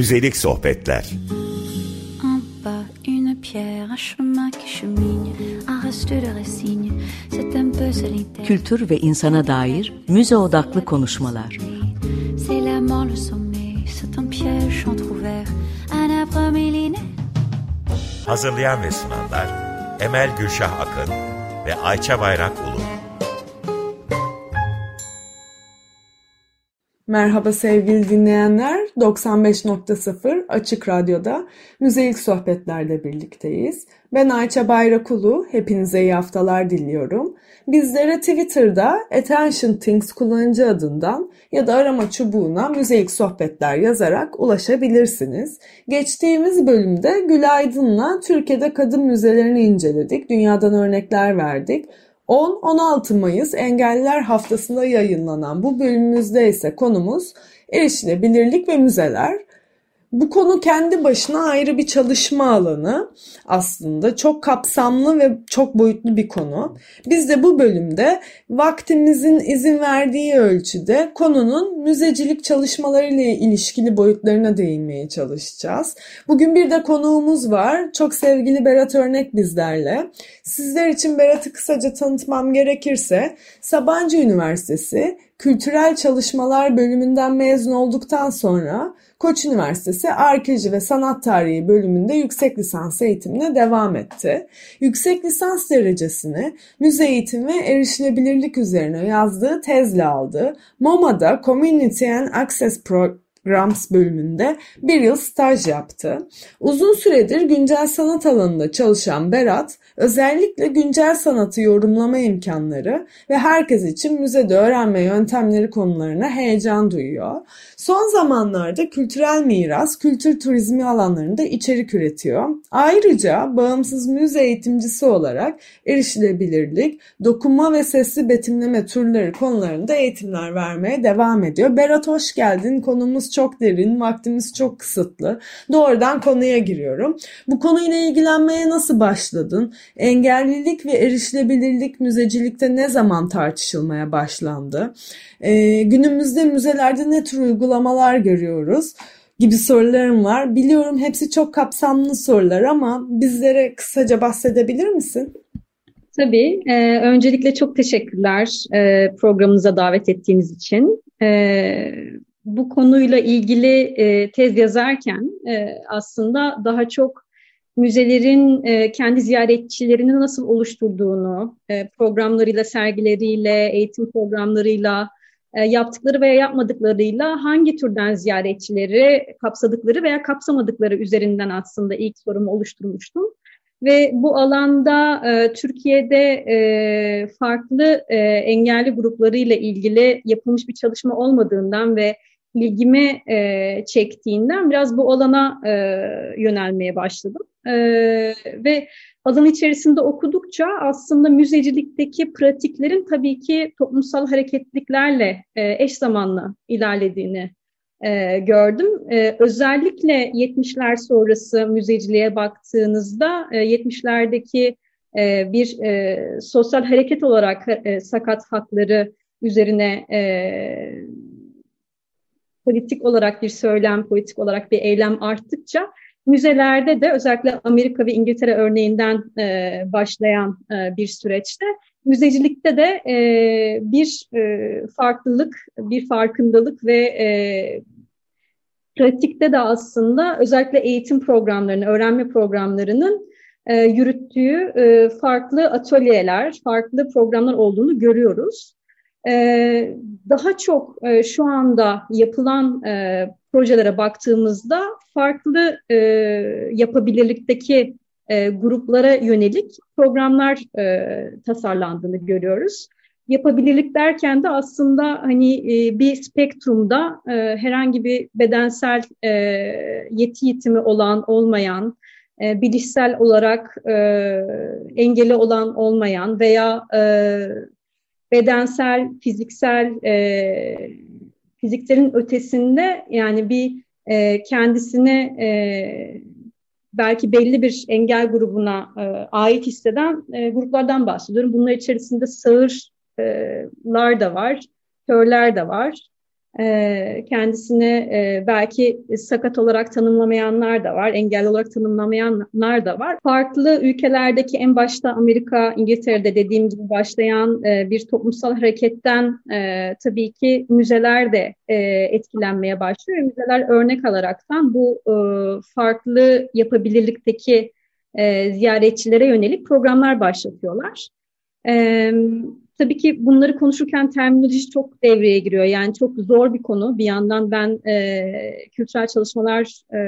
Müzelik sohbetler. Kültür ve insana dair müze odaklı konuşmalar. Hazırlayan ve sunanlar Emel Gülşah Akın ve Ayça Bayrak Ulu. Merhaba sevgili dinleyenler. 95.0 Açık Radyo'da Müzelik Sohbetler'de birlikteyiz. Ben Ayça Bayrakulu. Hepinize iyi haftalar diliyorum. Bizlere Twitter'da Attention Things kullanıcı adından ya da arama çubuğuna Müzelik Sohbetler yazarak ulaşabilirsiniz. Geçtiğimiz bölümde Gülaydın'la Türkiye'de kadın müzelerini inceledik. Dünyadan örnekler verdik. 10-16 Mayıs Engelliler Haftası'nda yayınlanan bu bölümümüzde ise konumuz erişilebilirlik ve müzeler. Bu konu kendi başına ayrı bir çalışma alanı aslında. Çok kapsamlı ve çok boyutlu bir konu. Biz de bu bölümde vaktimizin izin verdiği ölçüde konunun müzecilik çalışmalarıyla ilişkili boyutlarına değinmeye çalışacağız. Bugün bir de konuğumuz var. Çok sevgili Berat Örnek bizlerle. Sizler için Berat'ı kısaca tanıtmam gerekirse Sabancı Üniversitesi Kültürel Çalışmalar bölümünden mezun olduktan sonra Koç Üniversitesi Arkeoloji ve Sanat Tarihi bölümünde yüksek lisans eğitimine devam etti. Yüksek lisans derecesini müze eğitim ve erişilebilirlik üzerine yazdığı tezle aldı. MoMA'da Community and Access Pro Grams bölümünde bir yıl staj yaptı. Uzun süredir güncel sanat alanında çalışan Berat, özellikle güncel sanatı yorumlama imkanları ve herkes için müzede öğrenme yöntemleri konularına heyecan duyuyor. Son zamanlarda kültürel miras, kültür turizmi alanlarında içerik üretiyor. Ayrıca bağımsız müze eğitimcisi olarak erişilebilirlik, dokunma ve sesli betimleme türleri konularında eğitimler vermeye devam ediyor. Berat hoş geldin. Konumuz çok derin, vaktimiz çok kısıtlı. Doğrudan konuya giriyorum. Bu konuyla ilgilenmeye nasıl başladın? Engellilik ve erişilebilirlik müzecilikte ne zaman tartışılmaya başlandı? Ee, günümüzde müzelerde ne tür uygulamalar görüyoruz? gibi sorularım var. Biliyorum hepsi çok kapsamlı sorular ama bizlere kısaca bahsedebilir misin? Tabii. E, öncelikle çok teşekkürler e, programımıza davet ettiğiniz için. E, bu konuyla ilgili e, tez yazarken e, aslında daha çok müzelerin e, kendi ziyaretçilerini nasıl oluşturduğunu, e, programlarıyla, sergileriyle, eğitim programlarıyla, e, yaptıkları veya yapmadıklarıyla hangi türden ziyaretçileri kapsadıkları veya kapsamadıkları üzerinden aslında ilk sorumu oluşturmuştum. Ve bu alanda e, Türkiye'de e, farklı e, engelli gruplarıyla ilgili yapılmış bir çalışma olmadığından ve ilgimi e, çektiğinden biraz bu alana e, yönelmeye başladım. E, ve alan içerisinde okudukça aslında müzecilikteki pratiklerin tabii ki toplumsal hareketliklerle e, eş zamanlı ilerlediğini e, gördüm. E, özellikle 70'ler sonrası müzeciliğe baktığınızda e, 70'lerdeki e, bir e, sosyal hareket olarak e, sakat hakları üzerine e, politik olarak bir söylem, politik olarak bir eylem arttıkça müzelerde de özellikle Amerika ve İngiltere örneğinden e, başlayan e, bir süreçte müzecilikte de e, bir e, farklılık, bir farkındalık ve e, pratikte de aslında özellikle eğitim programlarını, öğrenme programlarının e, yürüttüğü e, farklı atölyeler, farklı programlar olduğunu görüyoruz. Ee, daha çok e, şu anda yapılan e, projelere baktığımızda farklı e, yapabilirlikteki gruplara yönelik programlar tasarlandığını görüyoruz. Yapabilirlik derken de aslında hani bir spektrumda herhangi bir bedensel yeti yitimi olan olmayan, bilişsel olarak e, engeli olan olmayan veya bedensel, fiziksel, e, fiziklerin ötesinde yani bir e, kendisine e, belki belli bir engel grubuna e, ait hisseden e, gruplardan bahsediyorum. Bunlar içerisinde sağırlar da var, körler de var, e, kendisini e, belki sakat olarak tanımlamayanlar da var, engelli olarak tanımlamayanlar da var. Farklı ülkelerdeki en başta Amerika, İngiltere'de dediğim gibi başlayan e, bir toplumsal hareketten e, tabii ki müzeler de etkilenmeye başlıyor. Müzeler örnek alaraktan bu farklı yapabilirlikteki ziyaretçilere yönelik programlar başlatıyorlar. Tabii ki bunları konuşurken terminoloji çok devreye giriyor. Yani çok zor bir konu. Bir yandan ben e, kültürel çalışmalar e,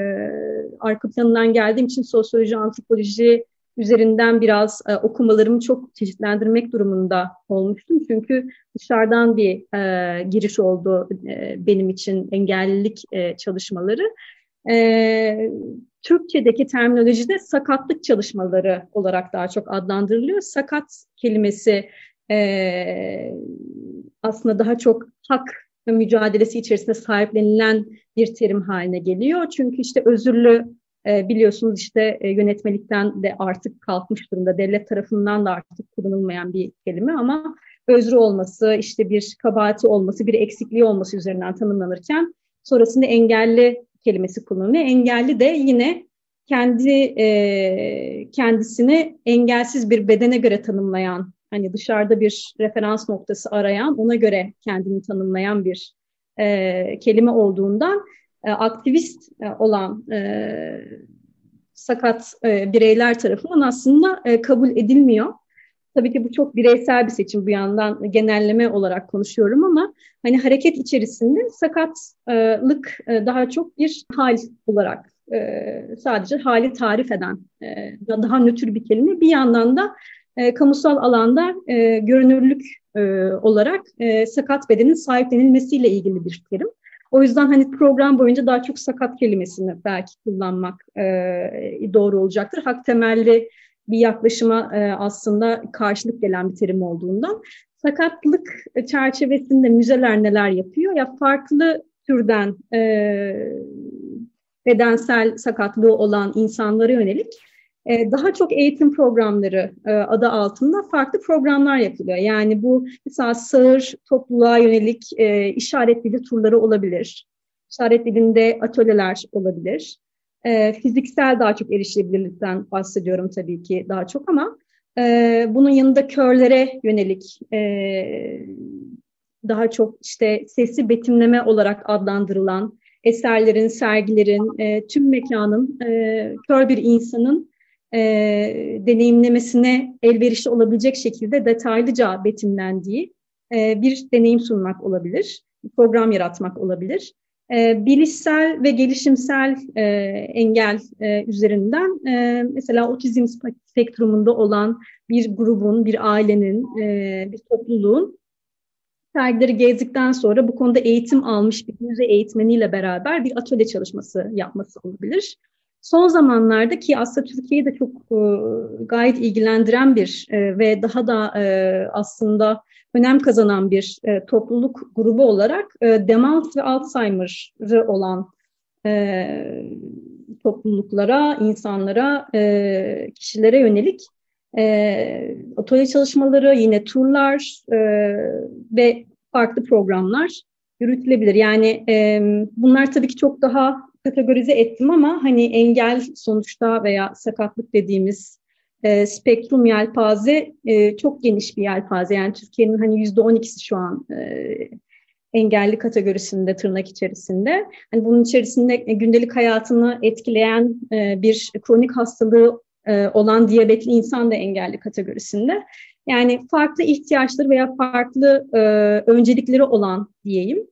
arka planından geldiğim için sosyoloji, antropoloji üzerinden biraz e, okumalarımı çok çeşitlendirmek durumunda olmuştum. Çünkü dışarıdan bir e, giriş oldu e, benim için engellilik e, çalışmaları. E, Türkçedeki terminolojide sakatlık çalışmaları olarak daha çok adlandırılıyor. Sakat kelimesi e, aslında daha çok hak mücadelesi içerisinde sahiplenilen bir terim haline geliyor. Çünkü işte özürlü e, biliyorsunuz işte e, yönetmelikten de artık kalkmış durumda. Devlet tarafından da artık kullanılmayan bir kelime ama özrü olması, işte bir kabahati olması, bir eksikliği olması üzerinden tanımlanırken sonrasında engelli kelimesi kullanılıyor. Engelli de yine kendi e, kendisini engelsiz bir bedene göre tanımlayan hani dışarıda bir referans noktası arayan, ona göre kendini tanımlayan bir e, kelime olduğundan e, aktivist e, olan e, sakat e, bireyler tarafından aslında e, kabul edilmiyor. Tabii ki bu çok bireysel bir seçim bu yandan genelleme olarak konuşuyorum ama hani hareket içerisinde sakatlık e, daha çok bir hal olarak e, sadece hali tarif eden e, daha nötr bir kelime. Bir yandan da e, kamusal alanda e, görünürlük e, olarak e, sakat bedenin sahiplenilmesiyle ilgili bir terim. O yüzden hani program boyunca daha çok sakat kelimesini belki kullanmak e, doğru olacaktır. Hak temelli bir yaklaşıma e, aslında karşılık gelen bir terim olduğundan. Sakatlık çerçevesinde müzeler neler yapıyor? Ya farklı türden e, bedensel sakatlığı olan insanlara yönelik daha çok eğitim programları e, adı altında farklı programlar yapılıyor. Yani bu mesela sağır topluluğa yönelik e, işaret dili turları olabilir. İşaret dilinde atölyeler olabilir. E, fiziksel daha çok erişilebilirlikten bahsediyorum tabii ki daha çok ama bunun yanında körlere yönelik daha çok işte sesli betimleme olarak adlandırılan eserlerin, sergilerin, tüm mekanın kör bir insanın e, deneyimlemesine elverişli olabilecek şekilde detaylıca betimlendiği e, bir deneyim sunmak olabilir, program yaratmak olabilir. E, bilişsel ve gelişimsel e, engel e, üzerinden e, mesela otizm spektrumunda olan bir grubun, bir ailenin, e, bir topluluğun sergileri gezdikten sonra bu konuda eğitim almış bir müze eğitmeniyle beraber bir atölye çalışması yapması olabilir. Son zamanlarda ki aslında Türkiye'yi de çok e, gayet ilgilendiren bir e, ve daha da e, aslında önem kazanan bir e, topluluk grubu olarak e, demans ve Alzheimer'ı olan e, topluluklara, insanlara, e, kişilere yönelik e, atölye çalışmaları, yine turlar e, ve farklı programlar yürütülebilir. Yani e, bunlar tabii ki çok daha kategorize ettim ama hani engel sonuçta veya sakatlık dediğimiz e, spektrum yelpaze e, çok geniş bir yelpaze. Yani Türkiye'nin hani yüzde on ikisi şu an e, engelli kategorisinde tırnak içerisinde. Hani bunun içerisinde gündelik hayatını etkileyen e, bir kronik hastalığı e, olan diyabetli insan da engelli kategorisinde. Yani farklı ihtiyaçları veya farklı e, öncelikleri olan diyeyim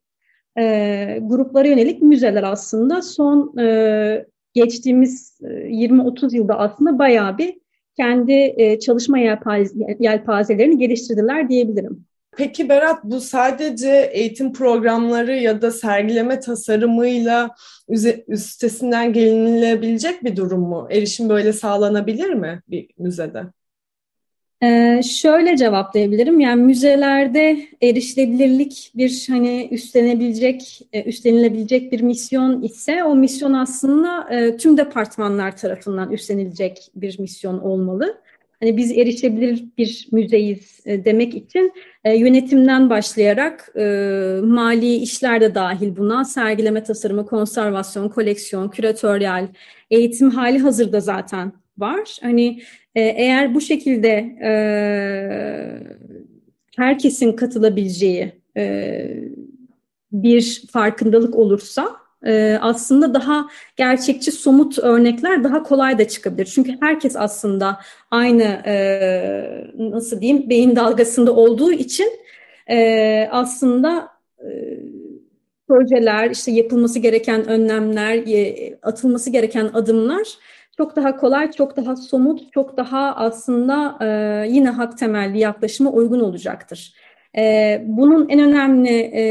e, gruplara yönelik müzeler aslında son e, geçtiğimiz e, 20-30 yılda aslında bayağı bir kendi e, çalışma yelpazelerini geliştirdiler diyebilirim. Peki Berat bu sadece eğitim programları ya da sergileme tasarımıyla üstesinden gelinilebilecek bir durum mu? Erişim böyle sağlanabilir mi bir müzede? Ee, şöyle cevaplayabilirim. Yani müzelerde erişilebilirlik bir hani üstlenebilecek, e, üstlenilebilecek bir misyon ise o misyon aslında e, tüm departmanlar tarafından üstlenilecek bir misyon olmalı. hani biz erişebilir bir müzeyiz e, demek için e, yönetimden başlayarak e, mali işler de dahil buna sergileme tasarımı, konservasyon, koleksiyon, küratöryal, eğitim hali hazırda zaten var. Hani e, eğer bu şekilde e, herkesin katılabileceği e, bir farkındalık olursa e, aslında daha gerçekçi somut örnekler daha kolay da çıkabilir. Çünkü herkes aslında aynı nasıl diyeyim beyin dalgasında olduğu için aslında projeler, işte yapılması gereken önlemler, atılması gereken adımlar çok daha kolay, çok daha somut, çok daha aslında e, yine hak temelli yaklaşıma uygun olacaktır. E, bunun en önemli e,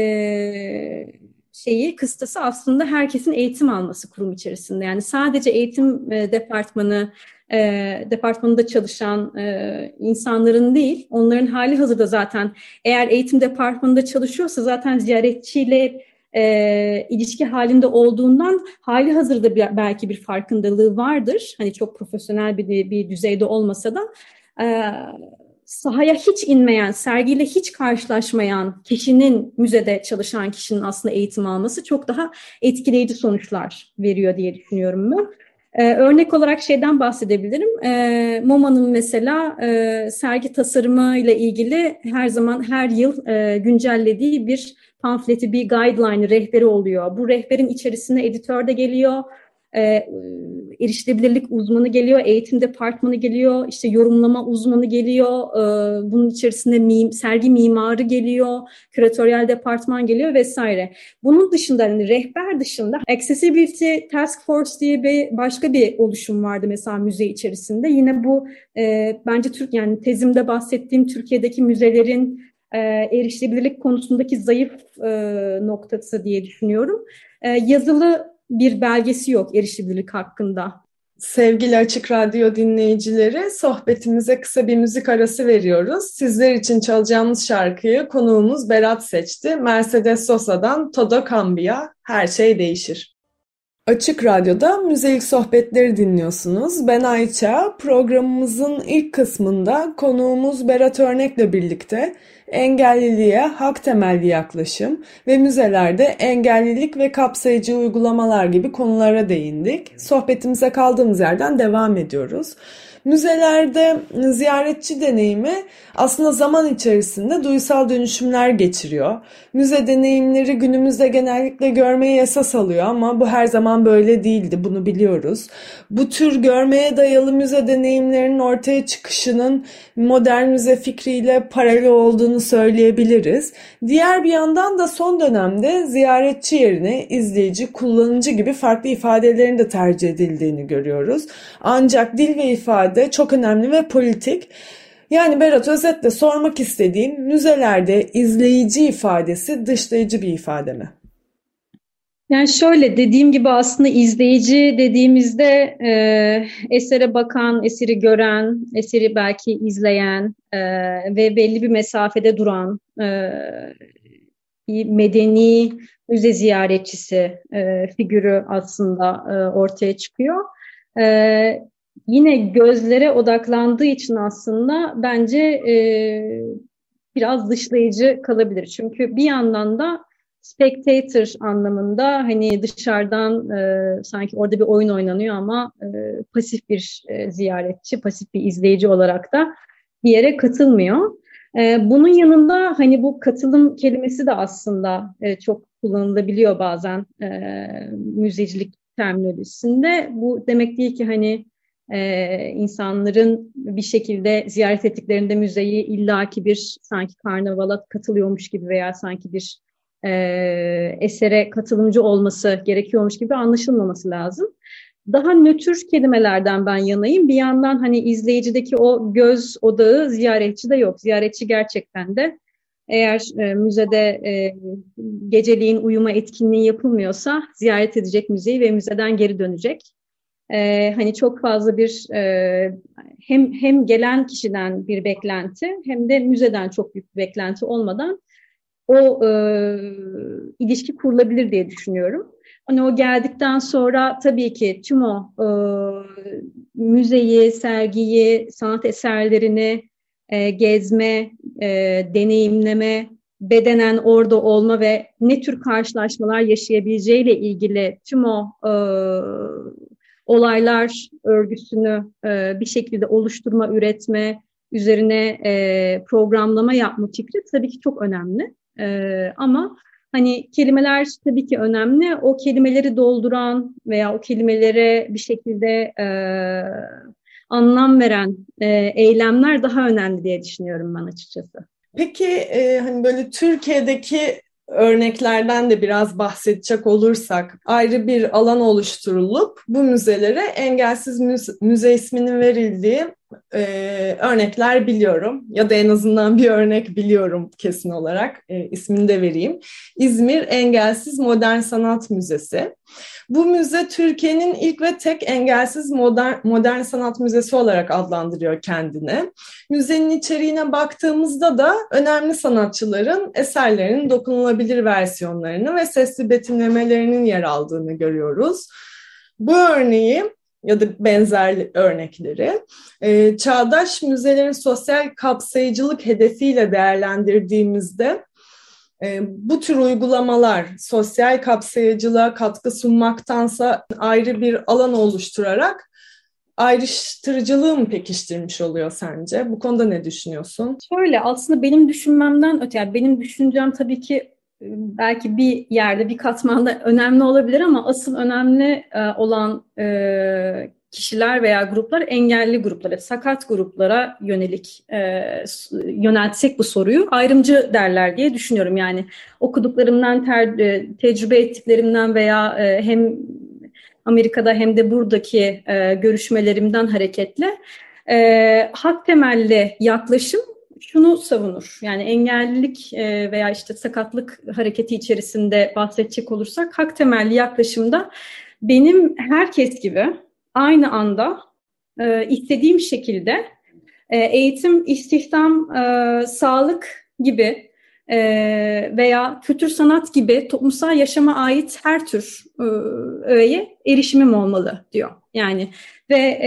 şeyi, kıstası aslında herkesin eğitim alması kurum içerisinde. Yani sadece eğitim e, departmanı, e, departmanında çalışan e, insanların değil, onların hali hazırda zaten eğer eğitim departmanında çalışıyorsa zaten ziyaretçiyle e, ilişki halinde olduğundan hali hazırda bir, belki bir farkındalığı vardır. Hani çok profesyonel bir, bir düzeyde olmasa da e, sahaya hiç inmeyen, sergiyle hiç karşılaşmayan kişinin müzede çalışan kişinin aslında eğitim alması çok daha etkileyici sonuçlar veriyor diye düşünüyorum ben. Ee, örnek olarak şeyden bahsedebilirim. Ee, MoMA'nın mesela e, sergi tasarımı ile ilgili her zaman her yıl e, güncellediği bir pamfleti, bir guideline, rehberi oluyor. Bu rehberin içerisine editör de geliyor, e, erişilebilirlik uzmanı geliyor, eğitim departmanı geliyor, işte yorumlama uzmanı geliyor, e, bunun içerisinde mim, sergi mimarı geliyor, küratöryel departman geliyor vesaire. Bunun dışında hani rehber dışında Accessibility Task Force diye bir başka bir oluşum vardı mesela müze içerisinde. Yine bu e, bence Türk yani tezimde bahsettiğim Türkiye'deki müzelerin e, erişilebilirlik konusundaki zayıf e, noktası diye düşünüyorum. E, yazılı bir belgesi yok erişilebilirlik hakkında. Sevgili Açık Radyo dinleyicileri, sohbetimize kısa bir müzik arası veriyoruz. Sizler için çalacağımız şarkıyı konuğumuz Berat seçti. Mercedes Sosa'dan Todo Cambia, Her Şey Değişir. Açık Radyo'da müzelik sohbetleri dinliyorsunuz. Ben Ayça. Programımızın ilk kısmında konuğumuz Berat Örnek'le birlikte engelliliğe hak temelli yaklaşım ve müzelerde engellilik ve kapsayıcı uygulamalar gibi konulara değindik. Sohbetimize kaldığımız yerden devam ediyoruz. Müzelerde ziyaretçi deneyimi aslında zaman içerisinde duysal dönüşümler geçiriyor. Müze deneyimleri günümüzde genellikle görmeyi esas alıyor ama bu her zaman böyle değildi, bunu biliyoruz. Bu tür görmeye dayalı müze deneyimlerinin ortaya çıkışının modern müze fikriyle paralel olduğunu söyleyebiliriz. Diğer bir yandan da son dönemde ziyaretçi yerine izleyici, kullanıcı gibi farklı ifadelerin de tercih edildiğini görüyoruz. Ancak dil ve ifade çok önemli ve politik. Yani Berat özetle sormak istediğim müzelerde izleyici ifadesi dışlayıcı bir ifade mi? Yani şöyle dediğim gibi aslında izleyici dediğimizde e, esere bakan, eseri gören, eseri belki izleyen e, ve belli bir mesafede duran e, medeni müze ziyaretçisi e, figürü aslında e, ortaya çıkıyor. E, yine gözlere odaklandığı için aslında bence e, biraz dışlayıcı kalabilir. Çünkü bir yandan da spectator anlamında hani dışarıdan e, sanki orada bir oyun oynanıyor ama e, pasif bir e, ziyaretçi, pasif bir izleyici olarak da bir yere katılmıyor. E, bunun yanında hani bu katılım kelimesi de aslında e, çok kullanılabiliyor bazen e, müzecilik terminolojisinde. Bu demek değil ki hani e, insanların bir şekilde ziyaret ettiklerinde müzeyi illaki bir sanki karnavala katılıyormuş gibi veya sanki bir e, esere katılımcı olması gerekiyormuş gibi anlaşılmaması lazım. Daha nötr kelimelerden ben yanayım. Bir yandan hani izleyicideki o göz odağı ziyaretçi de yok. Ziyaretçi gerçekten de eğer e, müzede e, geceliğin uyuma etkinliği yapılmıyorsa ziyaret edecek müzeyi ve müzeden geri dönecek. E, hani çok fazla bir e, hem hem gelen kişiden bir beklenti hem de müzeden çok büyük bir beklenti olmadan o e, ilişki kurulabilir diye düşünüyorum. Hani o geldikten sonra tabii ki tüm o e, müzeyi, sergiyi, sanat eserlerini e, gezme, e, deneyimleme, bedenen orada olma ve ne tür karşılaşmalar yaşayabileceğiyle ilgili tüm o e, olaylar örgüsünü e, bir şekilde oluşturma, üretme, üzerine e, programlama yapma fikri tabii ki çok önemli. E, ama hani kelimeler tabii ki önemli. O kelimeleri dolduran veya o kelimelere bir şekilde e, anlam veren e, eylemler daha önemli diye düşünüyorum ben açıkçası. Peki e, hani böyle Türkiye'deki örneklerden de biraz bahsedecek olursak ayrı bir alan oluşturulup bu müzelere engelsiz müze, müze isminin verildiği e, örnekler biliyorum ya da en azından bir örnek biliyorum kesin olarak e, ismini de vereyim. İzmir Engelsiz Modern Sanat Müzesi. Bu müze Türkiye'nin ilk ve tek engelsiz modern, modern sanat müzesi olarak adlandırıyor kendini. Müzenin içeriğine baktığımızda da önemli sanatçıların eserlerinin dokunulabilir versiyonlarını ve sesli betimlemelerinin yer aldığını görüyoruz. Bu örneği ya da benzer örnekleri e, çağdaş müzelerin sosyal kapsayıcılık hedefiyle değerlendirdiğimizde e, bu tür uygulamalar sosyal kapsayıcılığa katkı sunmaktansa ayrı bir alan oluşturarak ayrıştırıcılığı mı pekiştirmiş oluyor sence? Bu konuda ne düşünüyorsun? Şöyle aslında benim düşünmemden öte, yani benim düşüncem tabii ki belki bir yerde bir katmanda önemli olabilir ama asıl önemli e, olan e, kişiler veya gruplar engelli gruplara, sakat gruplara yönelik e, yöneltsek bu soruyu ayrımcı derler diye düşünüyorum. Yani okuduklarımdan, ter, tecrübe ettiklerimden veya hem Amerika'da hem de buradaki görüşmelerimden hareketle e, hak temelli yaklaşım şunu savunur. Yani engellilik e, veya işte sakatlık hareketi içerisinde bahsedecek olursak hak temelli yaklaşımda benim herkes gibi aynı anda e, istediğim şekilde e, eğitim, istihdam, sağlık gibi veya kültür sanat gibi toplumsal yaşama ait her tür öğeye erişimim olmalı diyor. Yani ve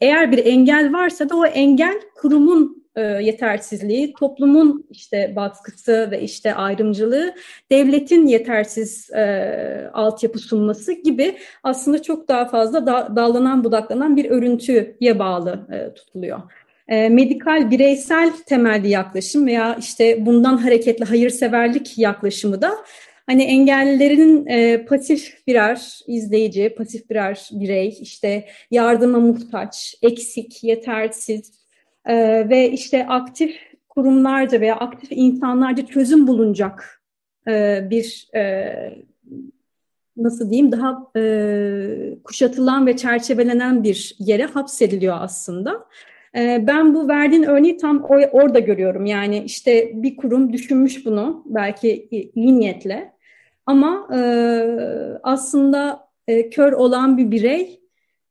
eğer bir engel varsa da o engel kurumun e, yetersizliği, toplumun işte baskısı ve işte ayrımcılığı, devletin yetersiz e, altyapı sunması gibi aslında çok daha fazla da, dallanan budaklanan bir örüntüye bağlı e, tutuluyor. E, medikal bireysel temelli yaklaşım veya işte bundan hareketli hayırseverlik yaklaşımı da hani engellilerin e, pasif birer izleyici, pasif birer birey, işte yardıma muhtaç, eksik, yetersiz, e, ve işte aktif kurumlarca veya aktif insanlarca çözüm bulunacak e, bir e, nasıl diyeyim daha e, kuşatılan ve çerçevelenen bir yere hapsediliyor aslında. E, ben bu verdiğin örneği tam orada görüyorum. Yani işte bir kurum düşünmüş bunu belki iyi niyetle ama e, aslında e, kör olan bir birey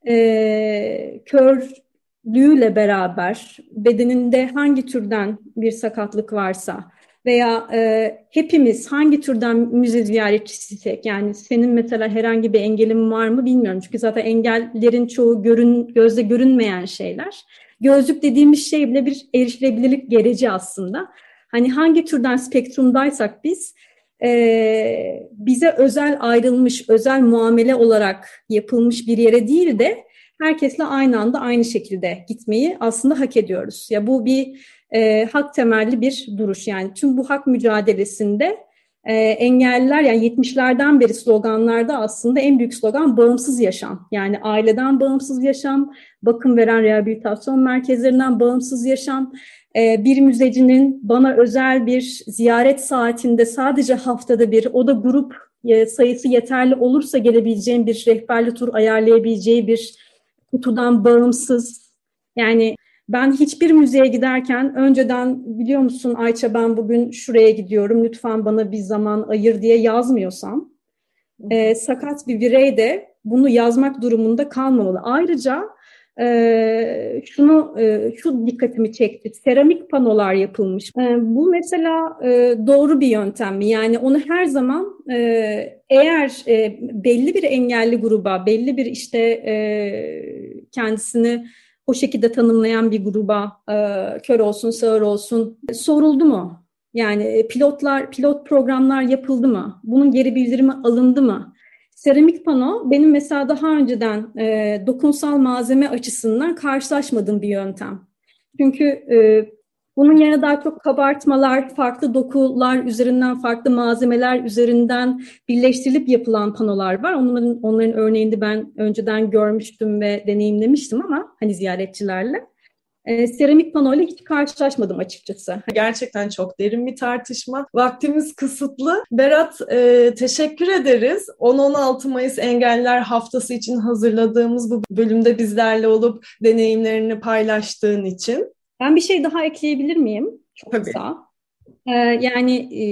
e, kör lüğüyle beraber bedeninde hangi türden bir sakatlık varsa veya e, hepimiz hangi türden müze ziyaretçisiysek yani senin mesela herhangi bir engelin var mı bilmiyorum çünkü zaten engellerin çoğu görün, gözle görünmeyen şeyler. Gözlük dediğimiz şey bile bir erişilebilirlik gereci aslında. Hani hangi türden spektrumdaysak biz e, bize özel ayrılmış, özel muamele olarak yapılmış bir yere değil de herkesle aynı anda aynı şekilde gitmeyi aslında hak ediyoruz. Ya bu bir e, hak temelli bir duruş. Yani tüm bu hak mücadelesinde e, engelliler yani 70'lerden beri sloganlarda aslında en büyük slogan bağımsız yaşam. Yani aileden bağımsız yaşam, bakım veren rehabilitasyon merkezlerinden bağımsız yaşam, e, bir müzecinin bana özel bir ziyaret saatinde sadece haftada bir o da grup e, sayısı yeterli olursa gelebileceğim bir rehberli tur ayarlayabileceği bir kutudan bağımsız. Yani ben hiçbir müzeye giderken önceden biliyor musun Ayça ben bugün şuraya gidiyorum lütfen bana bir zaman ayır diye yazmıyorsam e, sakat bir birey de bunu yazmak durumunda kalmamalı. Ayrıca e, şunu e, şu dikkatimi çekti. Seramik panolar yapılmış. E, bu mesela e, doğru bir yöntem mi? Yani onu her zaman e, eğer e, belli bir engelli gruba, belli bir işte e, kendisini o şekilde tanımlayan bir gruba e, kör olsun, sağır olsun soruldu mu? Yani e, pilotlar, pilot programlar yapıldı mı? Bunun geri bildirimi alındı mı? Seramik pano benim mesela daha önceden e, dokunsal malzeme açısından karşılaşmadığım bir yöntem. Çünkü e, bunun yerine daha çok kabartmalar, farklı dokular üzerinden, farklı malzemeler üzerinden birleştirilip yapılan panolar var. Onların, onların örneğini ben önceden görmüştüm ve deneyimlemiştim ama hani ziyaretçilerle. E, seramik panoyla hiç karşılaşmadım açıkçası. Gerçekten çok derin bir tartışma. Vaktimiz kısıtlı. Berat e, teşekkür ederiz. 10-16 Mayıs Engelliler Haftası için hazırladığımız bu bölümde bizlerle olup deneyimlerini paylaştığın için. Ben bir şey daha ekleyebilir miyim? Çok Tabii. kısa. Ee, yani e,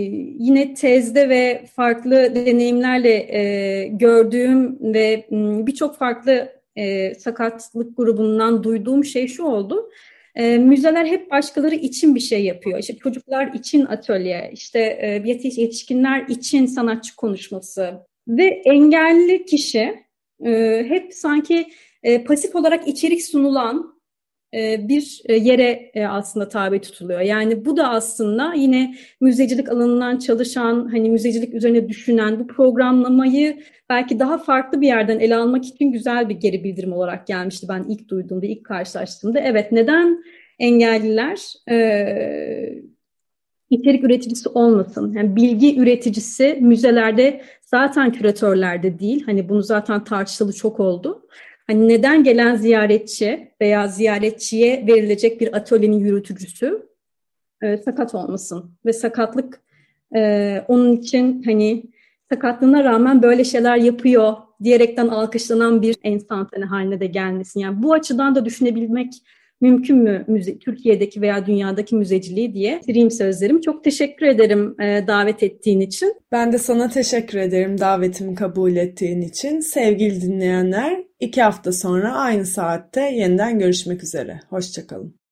yine tezde ve farklı deneyimlerle e, gördüğüm ve birçok farklı e, sakatlık grubundan duyduğum şey şu oldu. E, müzeler hep başkaları için bir şey yapıyor. İşte çocuklar için atölye, işte e, yetişkinler için sanatçı konuşması ve engelli kişi e, hep sanki e, pasif olarak içerik sunulan bir e, yere e, aslında tabi tutuluyor. Yani bu da aslında yine müzecilik alanından çalışan, hani müzecilik üzerine düşünen, bu programlamayı belki daha farklı bir yerden ele almak için güzel bir geri bildirim olarak gelmişti ben ilk duyduğumda, ilk karşılaştığımda. Evet neden engelliler e, içerik üreticisi olmasın? Yani bilgi üreticisi müzelerde zaten küratörlerde değil. Hani bunu zaten tartışılı çok oldu. Hani neden gelen ziyaretçi veya ziyaretçiye verilecek bir atölyenin yürütücüsü e, sakat olmasın ve sakatlık e, onun için hani sakatlığına rağmen böyle şeyler yapıyor diyerekten alkışlanan bir enstantane haline de gelmesin. Yani bu açıdan da düşünebilmek mümkün mü müze, Türkiye'deki veya dünyadaki müzeciliği diye bitireyim sözlerim. Çok teşekkür ederim e, davet ettiğin için. Ben de sana teşekkür ederim davetimi kabul ettiğin için. Sevgili dinleyenler iki hafta sonra aynı saatte yeniden görüşmek üzere. Hoşçakalın.